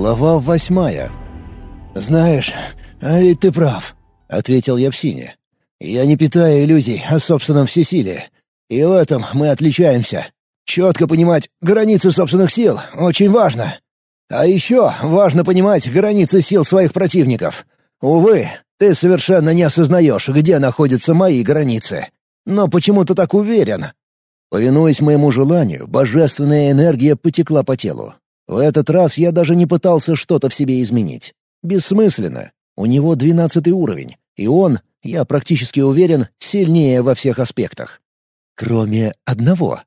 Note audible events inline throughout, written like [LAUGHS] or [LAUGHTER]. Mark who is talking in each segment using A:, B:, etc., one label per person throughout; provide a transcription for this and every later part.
A: Глава восьмая. «Знаешь, а ведь ты прав», — ответил я псине. «Я не питаю иллюзий о собственном всесилии. И в этом мы отличаемся. Четко понимать границы собственных сил очень важно. А еще важно понимать границы сил своих противников. Увы, ты совершенно не осознаешь, где находятся мои границы. Но почему ты так уверен?» Повинуясь моему желанию, божественная энергия потекла по телу. В этот раз я даже не пытался что-то в себе изменить. Бессмысленно. У него двенадцатый уровень, и он, я практически уверен, сильнее во всех аспектах. Кроме одного.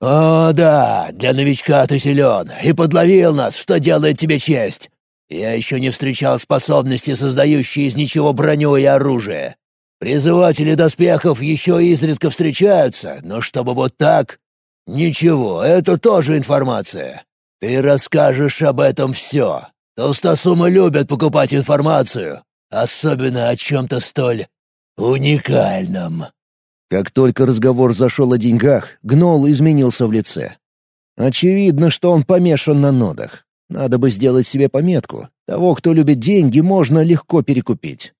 B: «О, да, для новичка ты силен и подловил нас, что делает тебе честь. Я еще не встречал способности, создающие из ничего броню и оружие. Призыватели доспехов еще изредка встречаются, но чтобы вот так... Ничего, это тоже информация. Ты расскажешь об этом все. Толстосумы любят покупать информацию, особенно о чем-то столь уникальном».
A: Как только разговор зашел о деньгах, Гнол изменился в лице. Очевидно, что он помешан на нодах. Надо бы сделать себе пометку. Того, кто любит деньги, можно легко перекупить.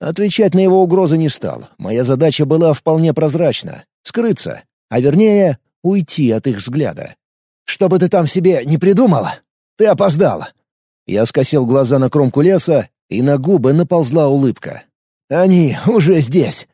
A: Отвечать на его угрозы не стал. Моя задача была вполне прозрачна — скрыться, а вернее, уйти от их взгляда. Что бы ты там себе не придумала, ты опоздала. Я скосил глаза на кромку леса, и на губы наползла улыбка. Они уже здесь.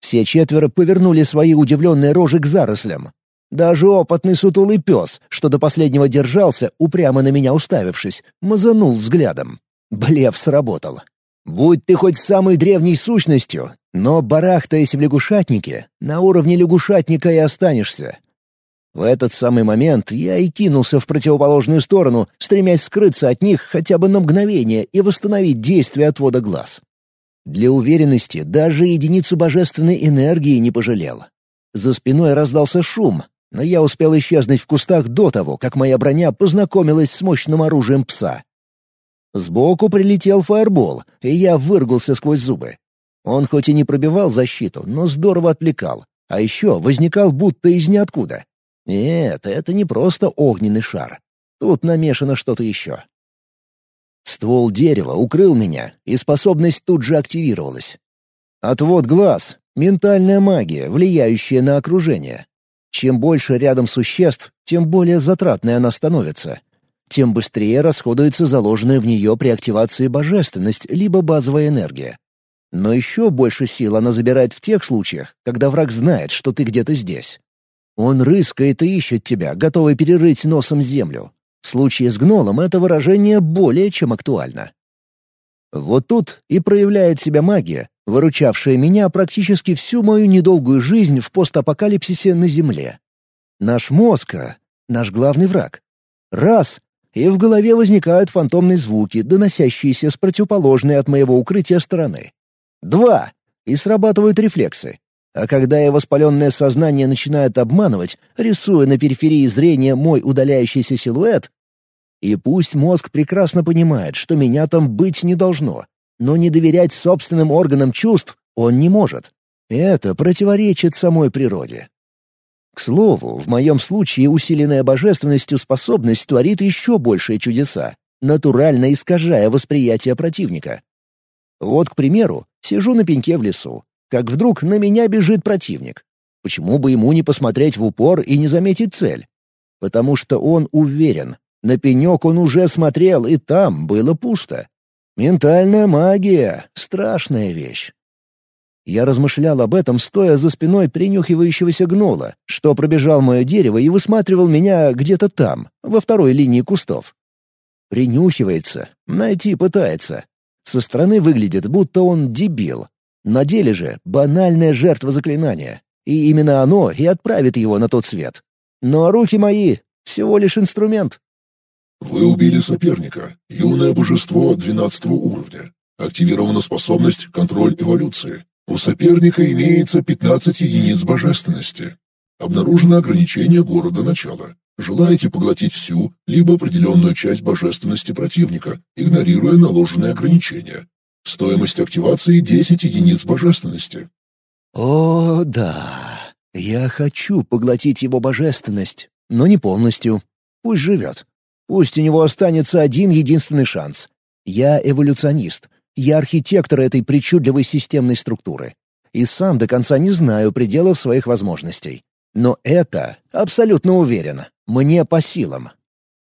A: Все четверо повернули свои удивленные рожи к зарослям. Даже опытный сутулый пес, что до последнего держался, упрямо на меня уставившись, мазанул взглядом. Блев сработал. Будь ты хоть самой древней сущностью, но, барахтаясь в лягушатнике, на уровне лягушатника и останешься. В этот самый момент я и кинулся в противоположную сторону, стремясь скрыться от них хотя бы на мгновение и восстановить действие отвода глаз. Для уверенности даже единицу божественной энергии не пожалел. За спиной раздался шум, но я успел исчезнуть в кустах до того, как моя броня познакомилась с мощным оружием пса. Сбоку прилетел фаербол, и я выргался сквозь зубы. Он хоть и не пробивал защиту, но здорово отвлекал, а еще возникал будто из ниоткуда. Нет, это не просто огненный шар. Тут намешано что-то еще. Ствол дерева укрыл меня, и способность тут же активировалась. Отвод глаз — ментальная магия, влияющая на окружение. Чем больше рядом существ, тем более затратной она становится. Тем быстрее расходуется заложенная в нее при активации божественность либо базовая энергия. Но еще больше сил она забирает в тех случаях, когда враг знает, что ты где-то здесь. Он рыскает и ищет тебя, готовый перерыть носом землю. В случае с гнолом это выражение более чем актуально. Вот тут и проявляет себя магия, выручавшая меня практически всю мою недолгую жизнь в постапокалипсисе на Земле. Наш мозг — наш главный враг. Раз — и в голове возникают фантомные звуки, доносящиеся с противоположной от моего укрытия стороны. Два — и срабатывают рефлексы. А когда я воспаленное сознание начинает обманывать, рисуя на периферии зрения мой удаляющийся силуэт, и пусть мозг прекрасно понимает, что меня там быть не должно, но не доверять собственным органам чувств он не может. Это противоречит самой природе. К слову, в моем случае усиленная божественностью способность творит еще большие чудеса, натурально искажая восприятие противника. Вот, к примеру, сижу на пеньке в лесу, как вдруг на меня бежит противник. Почему бы ему не посмотреть в упор и не заметить цель? Потому что он уверен. На пенек он уже смотрел, и там было пусто. Ментальная магия — страшная вещь. Я размышлял об этом, стоя за спиной принюхивающегося гнола, что пробежал мое дерево и высматривал меня где-то там, во второй линии кустов. Принюхивается, найти пытается. Со стороны выглядит, будто он дебил, на деле же банальная жертва заклинания, и именно оно и отправит его на тот свет. Но руки мои — всего лишь инструмент.
C: Вы убили соперника, юное божество 12 уровня. Активирована способность «Контроль эволюции». У соперника имеется 15 единиц божественности. Обнаружено ограничение города начала. Желаете поглотить всю, либо определенную часть божественности противника, игнорируя наложенные ограничения. Стоимость активации 10 единиц божественности.
A: О, да. Я хочу поглотить его божественность, но не полностью. Пусть живет. Пусть у него останется один единственный шанс. Я эволюционист. Я архитектор этой причудливой системной структуры. И сам до конца не знаю пределов своих возможностей. Но это, абсолютно уверен, мне по силам.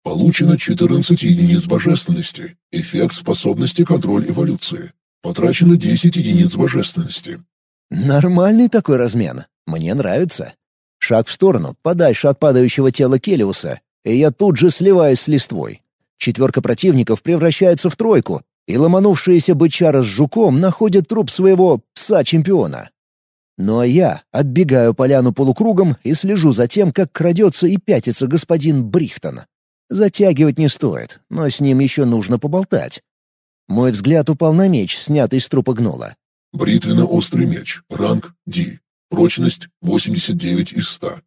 C: Получено 14 единиц божественности. Эффект способности контроль эволюции. Потрачено 10 единиц божественности.
A: Нормальный такой размен. Мне нравится. Шаг в сторону, подальше от падающего тела Келиуса, и я тут же сливаюсь с листвой. Четверка противников превращается в тройку, и ломанувшиеся бычара с жуком находят труп своего пса-чемпиона. Ну а я оббегаю поляну полукругом и слежу за тем, как крадется и пятится господин Брихтон. Затягивать не стоит, но с ним еще нужно поболтать. Мой взгляд упал на меч, снятый с трупа гнола.
C: Бритвенно-острый меч. Ранг D. Прочность 89 из 100.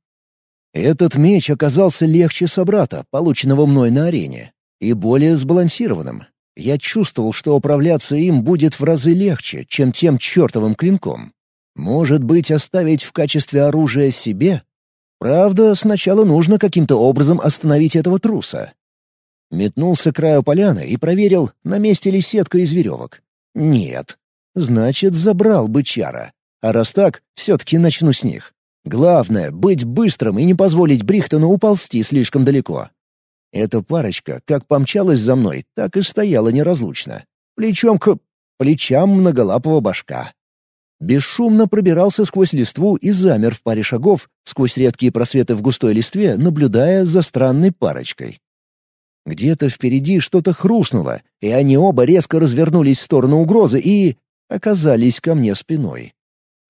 A: Этот меч оказался легче собрата, полученного мной на арене, и более сбалансированным. Я чувствовал, что управляться им будет в разы легче, чем тем чертовым клинком. Может быть, оставить в качестве оружия себе? Правда, сначала нужно каким-то образом остановить этого труса. Метнулся к краю поляны и проверил, на месте ли сетка из веревок. Нет. Значит, забрал бычара. А раз так, все-таки начну с них. Главное — быть быстрым и не позволить Брихтону уползти слишком далеко. Эта парочка как помчалась за мной, так и стояла неразлучно. Плечом к... плечам многолапого башка. Бесшумно пробирался сквозь листву и замер в паре шагов, сквозь редкие просветы в густой листве, наблюдая за странной парочкой. Где-то впереди что-то хрустнуло, и они оба резко развернулись в сторону угрозы и... оказались ко мне спиной.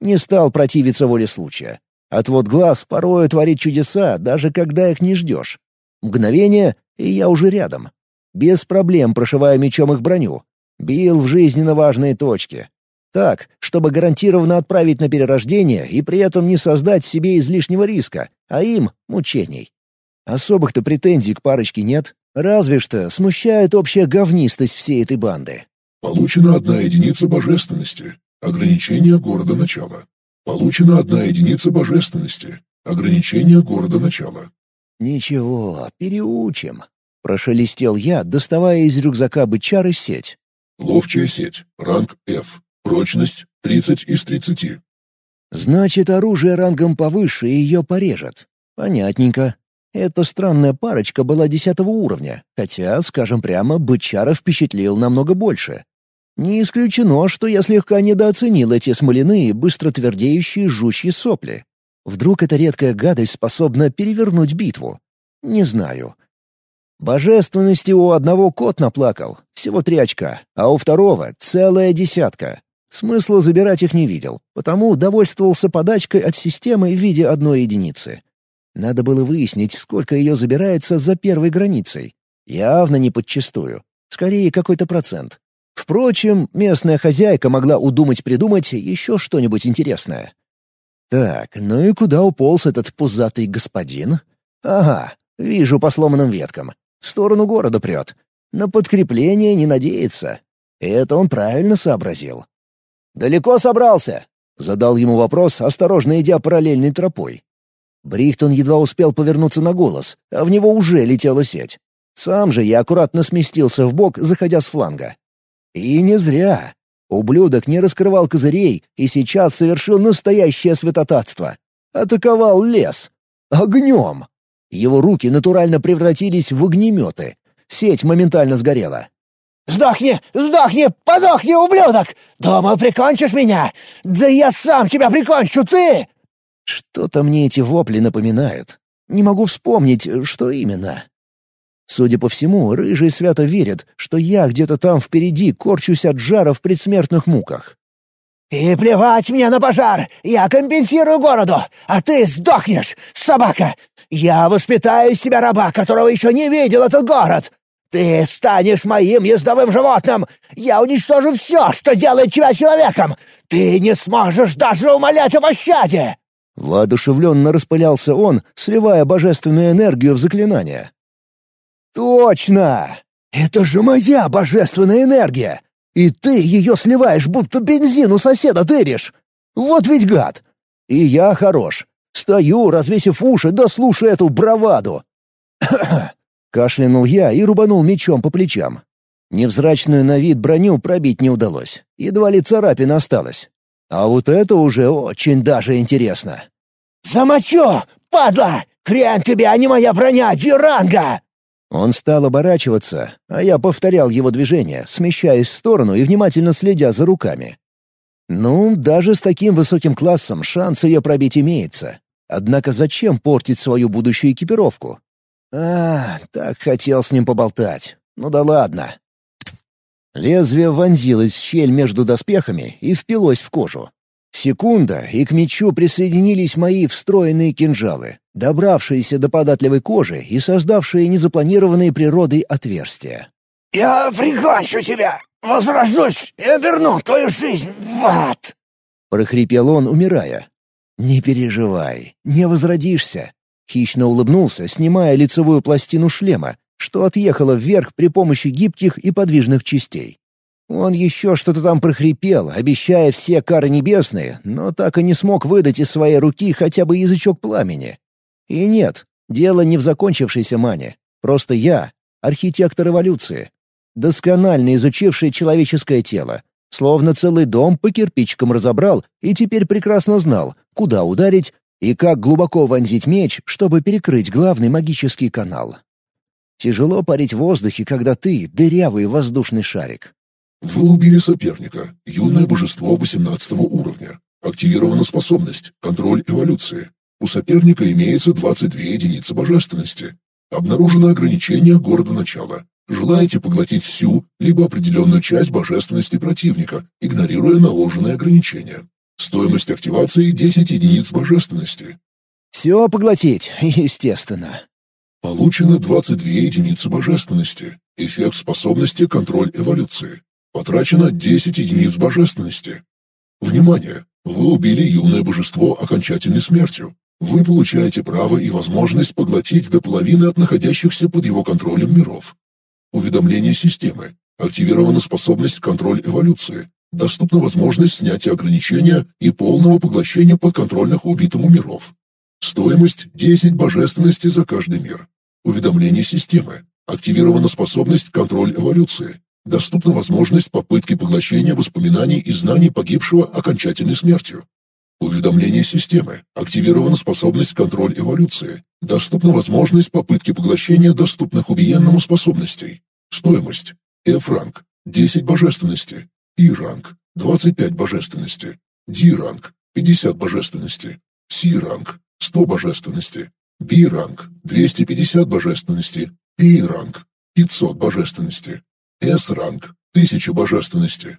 A: Не стал противиться воле случая. Отвод глаз порою творит чудеса, даже когда их не ждешь. Мгновение, и я уже рядом. Без проблем прошиваю мечом их броню. Бил в жизненно важные точки. Так, чтобы гарантированно отправить на перерождение и при этом не создать себе излишнего риска, а им — мучений. Особых-то претензий к парочке нет, разве что смущает общая говнистость всей этой банды.
C: Получена одна единица божественности. Ограничение города начала. Получена одна единица божественности. Ограничение города начала.
A: «Ничего, переучим», — прошелестел я, доставая из рюкзака бычары сеть.
C: Ловчая сеть. Ранг F. Прочность 30 из 30.
A: Значит, оружие рангом повыше ее порежет. Понятненько. Эта странная парочка была десятого уровня, хотя, скажем прямо, бычара впечатлил намного больше. Не исключено, что я слегка недооценил эти смоляные, быстро твердеющие жучьи сопли. Вдруг эта редкая гадость способна перевернуть битву? Не знаю. Божественности у одного кот наплакал, всего три очка, а у второго — целая десятка. Смысла забирать их не видел, потому довольствовался подачкой от системы в виде одной единицы. Надо было выяснить, сколько ее забирается за первой границей. Явно не подчистую. Скорее, какой-то процент. Впрочем, местная хозяйка могла удумать-придумать еще что-нибудь интересное. Так, ну и куда уполз этот пузатый господин? Ага, вижу по сломанным веткам. В сторону города прет. На подкрепление не надеется. Это он правильно сообразил. «Далеко собрался?» — задал ему вопрос, осторожно идя параллельной тропой. Брихтон едва успел повернуться на голос, а в него уже летела сеть. Сам же я аккуратно сместился в бок, заходя с фланга. И не зря. Ублюдок не раскрывал козырей и сейчас совершил настоящее святотатство. Атаковал лес. Огнем. Его руки натурально превратились в огнеметы. Сеть моментально сгорела.
B: «Сдохни! Сдохни! Подохни, ублюдок! Думал, прикончишь меня? Да я сам тебя прикончу, ты!»
A: Что-то мне эти вопли напоминают. Не могу вспомнить, что именно. Судя по всему, рыжий свято верит, что я где-то там впереди корчусь от жара в предсмертных муках.
B: «И плевать мне на пожар! Я компенсирую городу, а ты сдохнешь, собака! Я воспитаю из себя раба, которого еще не видел этот город! Ты станешь моим ездовым животным! Я уничтожу все, что делает тебя человеком! Ты не сможешь даже умолять о пощаде!»
A: Воодушевленно распылялся он, сливая божественную энергию в заклинание. «Точно! Это же моя божественная энергия! И ты ее сливаешь, будто бензин у соседа тыришь! Вот ведь гад! И я хорош. Стою, развесив уши, да слушаю эту браваду. [COUGHS] Кашлянул я и рубанул мечом по плечам. Невзрачную на вид броню пробить не удалось. Едва ли царапина осталась. А вот это уже очень даже интересно.
B: «Замочу, падла! Хрен тебе, а не моя броня, Диранга!»
A: Он стал оборачиваться, а я повторял его движение, смещаясь в сторону и внимательно следя за руками. Ну, даже с таким высоким классом шанс ее пробить имеется. Однако зачем портить свою будущую экипировку? А, так хотел с ним поболтать. Ну да ладно. Лезвие вонзилось в щель между доспехами и впилось в кожу. Секунда, и к мечу присоединились мои встроенные кинжалы, добравшиеся до податливой кожи и создавшие незапланированные природой отверстия.
B: «Я прикончу тебя! Возрожусь и верну твою жизнь в ад!»
A: — прохрипел он, умирая. «Не переживай, не возродишься!» Хищно улыбнулся, снимая лицевую пластину шлема, что отъехала вверх при помощи гибких и подвижных частей. Он еще что-то там прохрипел, обещая все кары небесные, но так и не смог выдать из своей руки хотя бы язычок пламени. И нет, дело не в закончившейся мане. Просто я — архитектор эволюции, досконально изучивший человеческое тело, словно целый дом по кирпичикам разобрал и теперь прекрасно знал, куда ударить и как глубоко вонзить меч, чтобы перекрыть главный магический канал. Тяжело парить в воздухе, когда ты — дырявый воздушный шарик.
C: Вы убили соперника, юное божество 18 уровня. Активирована способность «Контроль эволюции». У соперника имеется 22 единицы божественности. Обнаружено ограничение города начала. Желаете поглотить всю, либо определенную часть божественности противника, игнорируя наложенные ограничения. Стоимость активации 10 единиц божественности.
A: Все поглотить, [LAUGHS] естественно.
C: Получено 22 единицы божественности. Эффект способности «Контроль эволюции». Потрачено 10 единиц божественности. Внимание! Вы убили юное божество окончательной смертью. Вы получаете право и возможность поглотить до половины от находящихся под его контролем миров. Уведомление системы. Активирована способность контроль эволюции. Доступна возможность снятия ограничения и полного поглощения подконтрольных убитому миров. Стоимость 10 божественности за каждый мир. Уведомление системы. Активирована способность контроль эволюции. Доступна возможность попытки поглощения воспоминаний и знаний погибшего окончательной смертью. Уведомление системы. Активирована способность контроль эволюции. Доступна возможность попытки поглощения доступных убиенному способностей. Стоимость. F-ранг. 10 божественности. И-ранг. 25 божественности. Ди-ранг. 50 божественности. Си-ранг. 100 божественности. Би-ранг. 250 божественности. И-ранг. 500 божественности. С-ранг – тысяча божественности.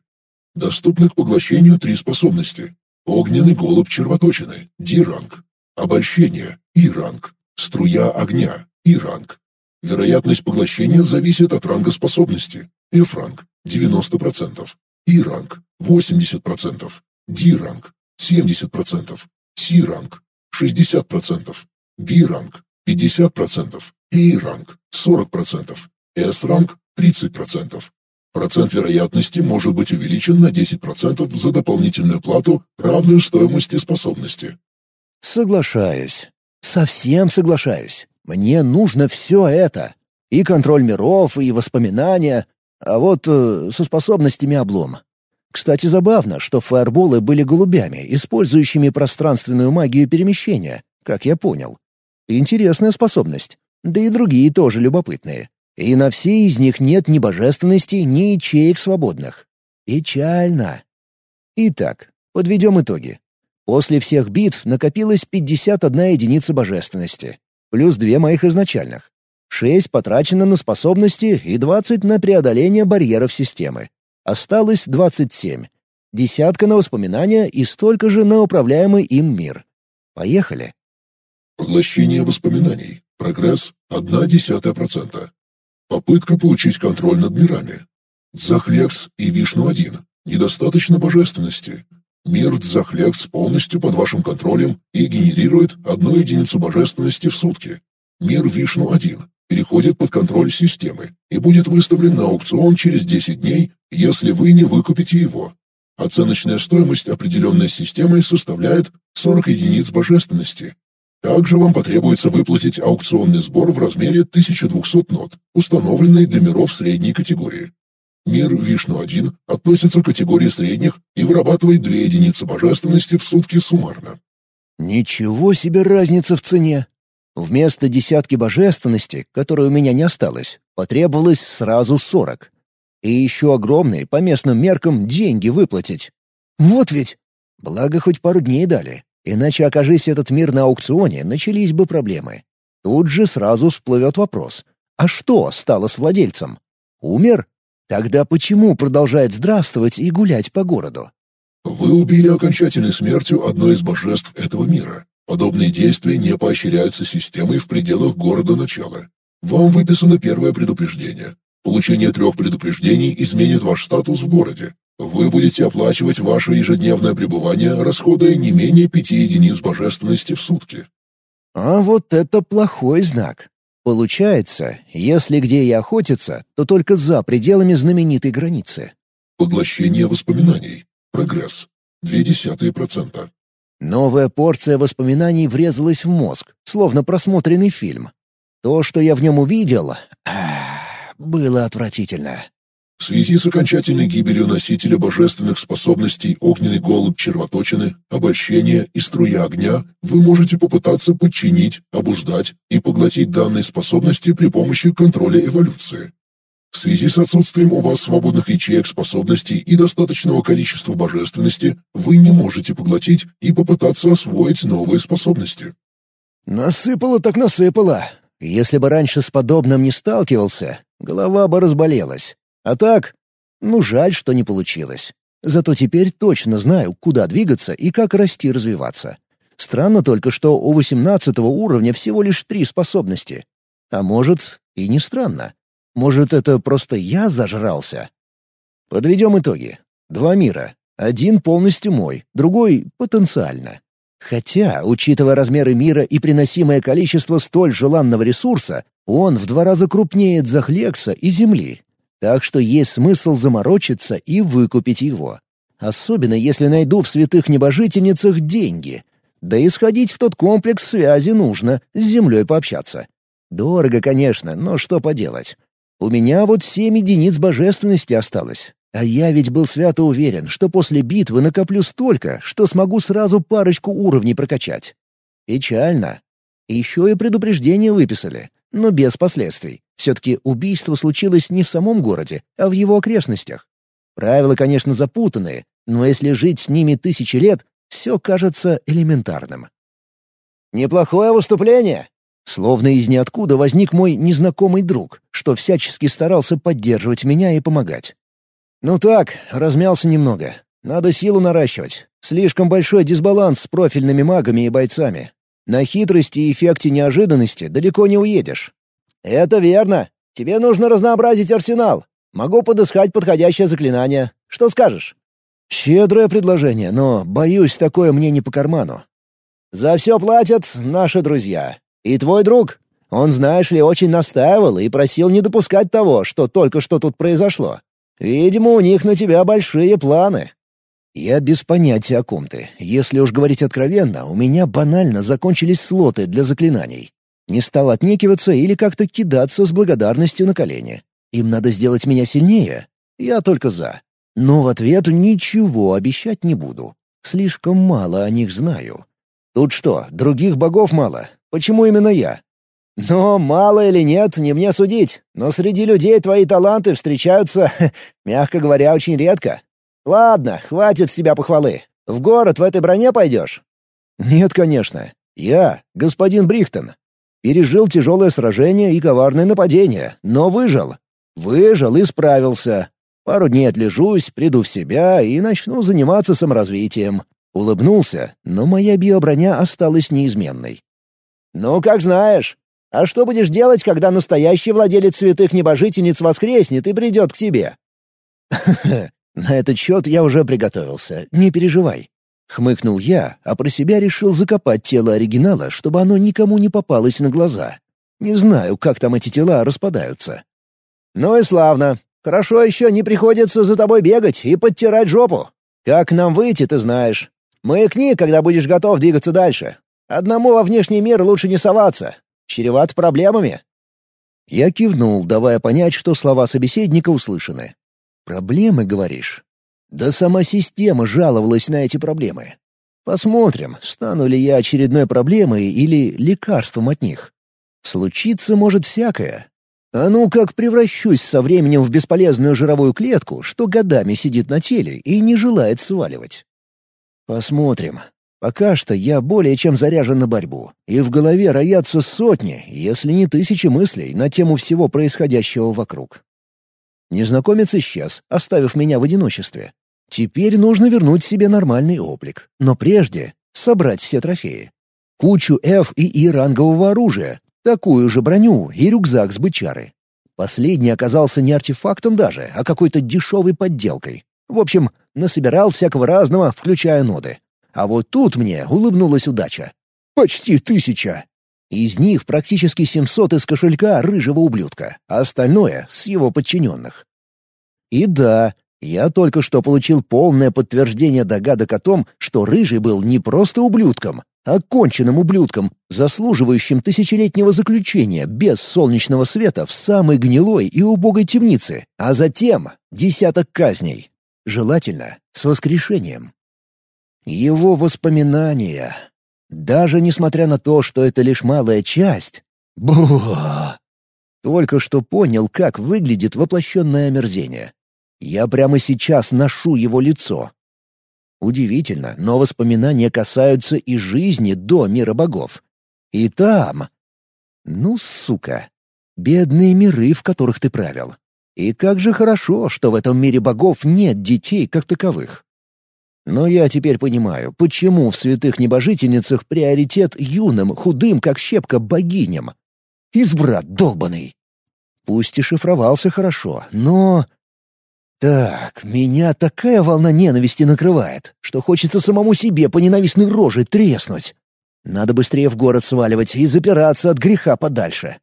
C: Доступны к поглощению три способности. Огненный голубь червоточины – Ди-ранг. Обольщение – И-ранг. Струя огня – И-ранг. Вероятность поглощения зависит от ранга способности. F-ранг – 90%. И-ранг – 80%. Ди-ранг – 70%. Си-ранг – 60%. Би-ранг – 50%. И-ранг – 40%. С-ранг 30%. Процент вероятности может быть увеличен на 10% за дополнительную плату, равную стоимости способности.
A: Соглашаюсь. Совсем соглашаюсь. Мне нужно все это. И контроль миров, и воспоминания. А вот э, со способностями облом. Кстати, забавно, что фаерболы были голубями, использующими пространственную магию перемещения, как я понял. Интересная способность. Да и другие тоже любопытные. И на все из них нет ни божественности, ни ячеек свободных. Печально. Итак, подведем итоги. После всех битв накопилось 51 единица божественности, плюс две моих изначальных. 6 потрачено на способности и 20 на преодоление барьеров системы. Осталось 27. Десятка на воспоминания и столько же на управляемый им мир. Поехали.
C: Поглощение воспоминаний. Прогресс — 0,1%. Попытка получить контроль над мирами. Захлекс и Вишну-1. Недостаточно божественности. Мир Дзахлекс полностью под вашим контролем и генерирует одну единицу божественности в сутки. Мир Вишну-1 переходит под контроль системы и будет выставлен на аукцион через 10 дней, если вы не выкупите его. Оценочная стоимость определенной системой составляет 40 единиц божественности. Также вам потребуется выплатить аукционный сбор в размере 1200 нот, установленный для миров средней категории. Мир Вишну-1 относится к категории средних и вырабатывает две единицы божественности в сутки суммарно.
A: Ничего себе разница в цене! Вместо десятки божественности, которой у меня не осталось, потребовалось сразу сорок. И еще огромные, по местным меркам, деньги выплатить. Вот ведь! Благо, хоть пару дней дали. Иначе, окажись этот мир на аукционе, начались бы проблемы. Тут же сразу всплывет вопрос. А что стало с владельцем? Умер? Тогда почему продолжает здравствовать и гулять по городу?
C: Вы убили окончательной смертью одно из божеств этого мира. Подобные действия не поощряются системой в пределах города начала. Вам выписано первое предупреждение. Получение трех предупреждений изменит ваш статус в городе. Вы будете оплачивать ваше ежедневное пребывание, расходуя не менее пяти единиц божественности в сутки.
A: А вот это плохой знак. Получается, если где и охотиться, то только за пределами знаменитой границы.
C: Поглощение воспоминаний. Прогресс. процента.
A: Новая порция воспоминаний врезалась в мозг, словно просмотренный фильм. То, что я в нем увидел, было отвратительно.
C: В связи с окончательной гибелью носителя божественных способностей огненный голубь червоточины, обольщение и струя огня, вы можете попытаться подчинить, обуздать и поглотить данные способности при помощи контроля эволюции. В связи с отсутствием у вас свободных ячеек способностей и достаточного количества божественности, вы не можете поглотить и попытаться освоить новые способности.
A: Насыпало так насыпало. Если бы раньше с подобным не сталкивался, голова бы разболелась. А так, ну жаль, что не получилось. Зато теперь точно знаю, куда двигаться и как расти и развиваться. Странно только, что у восемнадцатого уровня всего лишь три способности. А может, и не странно. Может, это просто я зажрался? Подведем итоги. Два мира. Один полностью мой, другой — потенциально. Хотя, учитывая размеры мира и приносимое количество столь желанного ресурса, он в два раза крупнее Дзахлекса и Земли. Так что есть смысл заморочиться и выкупить его. Особенно если найду в святых небожительницах деньги. Да и сходить в тот комплекс связи нужно, с Землей пообщаться. Дорого, конечно, но что поделать. У меня вот семь единиц божественности осталось. А я ведь был свято уверен, что после битвы накоплю столько, что смогу сразу парочку уровней прокачать. Печально. Еще и предупреждение выписали, но без последствий. Все-таки убийство случилось не в самом городе, а в его окрестностях. Правила, конечно, запутанные, но если жить с ними тысячи лет, все кажется элементарным. «Неплохое выступление!» Словно из ниоткуда возник мой незнакомый друг, что всячески старался поддерживать меня и помогать. «Ну так, размялся немного. Надо силу наращивать. Слишком большой дисбаланс с профильными магами и бойцами. На хитрости и эффекте неожиданности далеко не уедешь». «Это верно. Тебе нужно разнообразить арсенал. Могу подыскать подходящее заклинание. Что скажешь?» «Щедрое предложение, но, боюсь, такое мне не по карману». «За все платят наши друзья. И твой друг. Он, знаешь ли, очень настаивал и просил не допускать того, что только что тут произошло. Видимо, у них на тебя большие планы». «Я без понятия о ком ты. Если уж говорить откровенно, у меня банально закончились слоты для заклинаний. Не стал отнекиваться или как-то кидаться с благодарностью на колени. Им надо сделать меня сильнее. Я только за. Но в ответ ничего обещать не буду. Слишком мало о них знаю. Тут что, других богов мало? Почему именно я? Но мало или нет, не мне судить. Но среди людей твои таланты встречаются, [LAUGHS] мягко говоря, очень редко. Ладно, хватит с себя похвалы. В город в этой броне пойдешь? Нет, конечно. Я — господин Брихтон. Пережил тяжелое сражение и коварное нападение, но выжил. Выжил и справился. Пару дней отлежусь, приду в себя и начну заниматься саморазвитием. Улыбнулся, но моя биоброня осталась неизменной. «Ну, как знаешь. А что будешь делать, когда настоящий владелец святых небожительниц воскреснет и придет к тебе?» [LAUGHS] «На этот счет я уже приготовился, не переживай». Хмыкнул я, а про себя решил закопать тело оригинала, чтобы оно никому не попалось на глаза. Не знаю, как там эти тела распадаются. «Ну и славно. Хорошо еще не приходится за тобой бегать и подтирать жопу. Как нам выйти, ты знаешь. Маякни, когда будешь готов двигаться дальше. Одному во внешний мир лучше не соваться. Чреват проблемами». Я кивнул, давая понять, что слова собеседника услышаны. «Проблемы, говоришь?» Да сама система жаловалась на эти проблемы. Посмотрим, стану ли я очередной проблемой или лекарством от них. Случиться может всякое. А ну как превращусь со временем в бесполезную жировую клетку, что годами сидит на теле и не желает сваливать. Посмотрим. Пока что я более чем заряжен на борьбу, и в голове роятся сотни, если не тысячи мыслей на тему всего происходящего вокруг. Незнакомец исчез, оставив меня в одиночестве. Теперь нужно вернуть себе нормальный облик, но прежде собрать все трофеи. Кучу F и И рангового оружия, такую же броню и рюкзак с бычары. Последний оказался не артефактом даже, а какой-то дешевой подделкой. В общем, насобирал всякого разного, включая ноды. А вот тут мне улыбнулась удача. Почти тысяча! Из них практически 700 из кошелька рыжего ублюдка, а остальное — с его подчиненных. И да, я только что получил полное подтверждение догадок о том, что Рыжий был не просто ублюдком, а конченным ублюдком, заслуживающим тысячелетнего заключения без солнечного света в самой гнилой и убогой темнице, а затем десяток казней. Желательно с воскрешением. Его воспоминания. Даже несмотря на то, что это лишь малая часть. Бух! Только что понял, как выглядит воплощенное омерзение. Я прямо сейчас ношу его лицо. Удивительно, но воспоминания касаются и жизни до мира богов. И там... Ну, сука. Бедные миры, в которых ты правил. И как же хорошо, что в этом мире богов нет детей как таковых. Но я теперь понимаю, почему в святых небожительницах приоритет юным, худым, как щепка, богиням. Избрат долбанный. Пусть и шифровался хорошо, но... Так, меня такая волна ненависти накрывает, что хочется самому себе по ненавистной роже треснуть. Надо быстрее в город сваливать и запираться от греха подальше.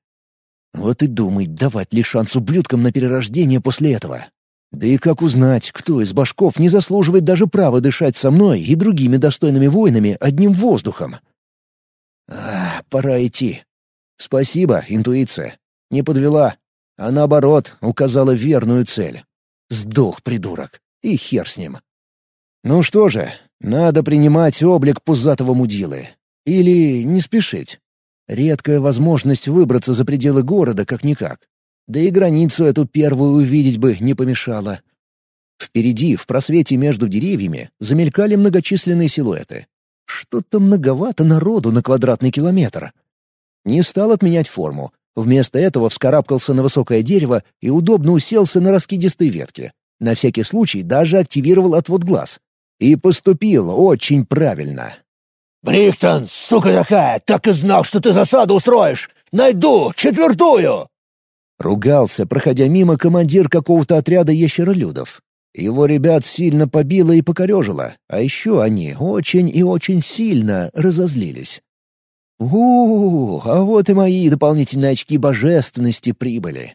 A: Вот и думай, давать ли шанс ублюдкам на перерождение после этого. Да и как узнать, кто из башков не заслуживает даже права дышать со мной и другими достойными воинами одним воздухом? А, пора идти. Спасибо, интуиция. Не подвела, а наоборот, указала верную цель. Сдох, придурок. И хер с ним. Ну что же, надо принимать облик пузатого мудилы. Или не спешить. Редкая возможность выбраться за пределы города как-никак. Да и границу эту первую увидеть бы не помешало. Впереди, в просвете между деревьями, замелькали многочисленные силуэты. Что-то многовато народу на квадратный километр. Не стал отменять форму, Вместо этого вскарабкался на высокое дерево и удобно уселся на раскидистой ветке. На всякий случай даже активировал отвод глаз. И поступил очень правильно.
B: «Бриктон, сука такая, так и знал, что ты засаду устроишь! Найду, четвертую!»
A: Ругался, проходя мимо командир какого-то отряда ящеролюдов. Его ребят сильно побило и покорежило, а еще они очень и очень сильно разозлились у, -у, -у а вот и мои дополнительные очки божественности прибыли.